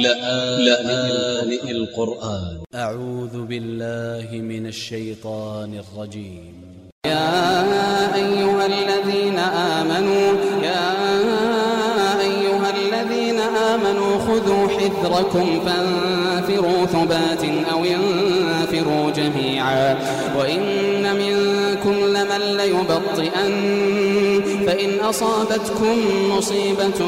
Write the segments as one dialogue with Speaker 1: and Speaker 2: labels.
Speaker 1: لآن القرآن.
Speaker 2: أ ع و ذ ب ا ل ل ه من ا ل ش ي ط ا ن ا ل ج ي م
Speaker 3: يا أيها الذين آمنوا يا أيها الذين آمنوا خذوا حذركم فانفروا ثبات أو انفروا جميعا. وإن منكم لمن ليبطئن فإن أصابتكم مصيبة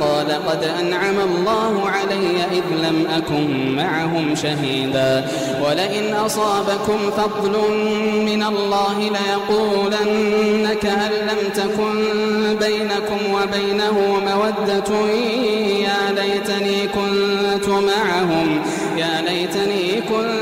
Speaker 3: قال قد أنعم الله علي إذ لم أكن معهم شهيدا. ولئن أصابكم فضل من الله ليقولن كأن لم تكن بينكم وبينه مودة. يا ليتني كنت معهم يا ليتني كنت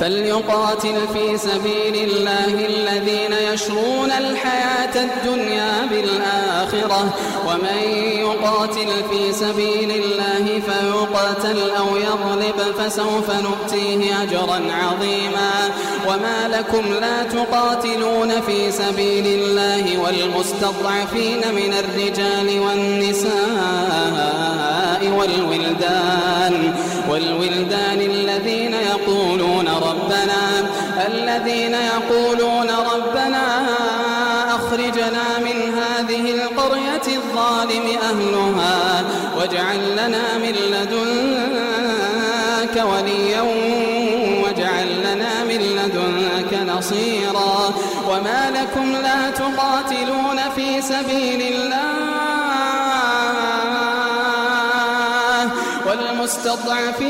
Speaker 3: فليقاتل في سبيل الله الذين يشرون الحياة الدنيا بالآخرة. ومن يقاتل في سبيل الله فيقتل أو يغلب فسوف نؤتيه أجرا عظيما. وما لكم لا تقاتلون في سبيل الله والمستضعفين من الرجال والنساء والولدان. والولدان الذين يقولون ربنا أخرجنا من هذه القرية الظالم أهلها واجعل لنا من لدنك وليا واجعل لنا من لدنك نصيرا وما لكم لا تقاتلون في سبيل الله والمستضعفين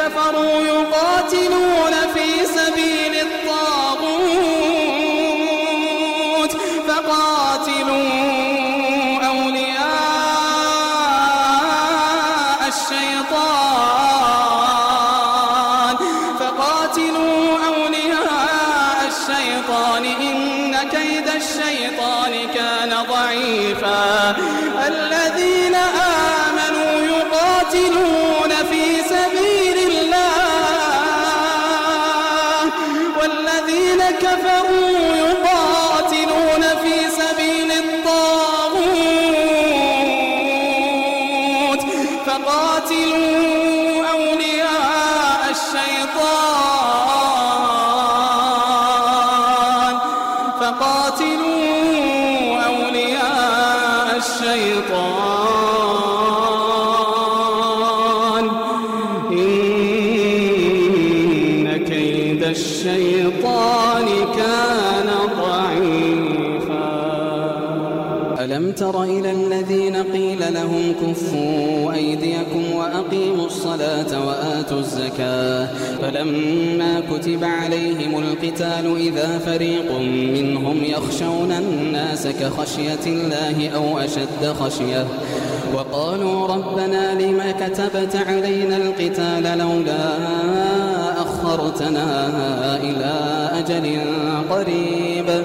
Speaker 3: كفروا يقاتلون في سبيل الطاغوت فقاتلوا أولياء الشيطان فقاتلوا أولياء الشيطان إن كيد الشيطان كان ضعيفا الذين آمنوا والذين كفروا يقاتلون في سبيل الطاغوت. فقاتلوا أولياء الشيطان. فقاتلوا أولياء الشيطان. ألم تر إلى الذين قيل لهم كفوا أيديكم وأقيموا الصلاة وآتوا الزكاة فلما كتب عليهم القتال إذا فريق منهم يخشون الناس كخشية الله أو أشد خشية وقالوا ربنا لم كتبت علينا القتال لولا أخرتنا إلى أجل قريب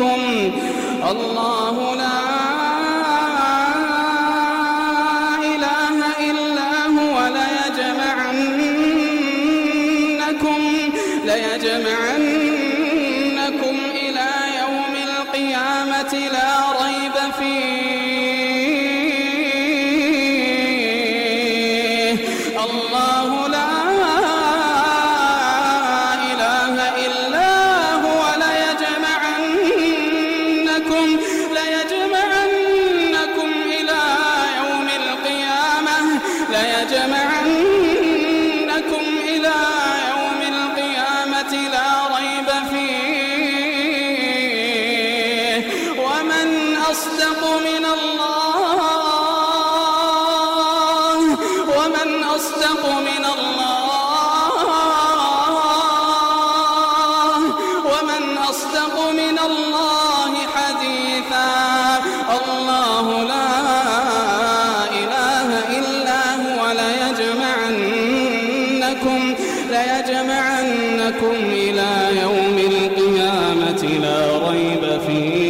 Speaker 3: ليجمعنكم الله ليجمعنكم ليجمعنكم إلى يوم القيامة لا ريب فيه.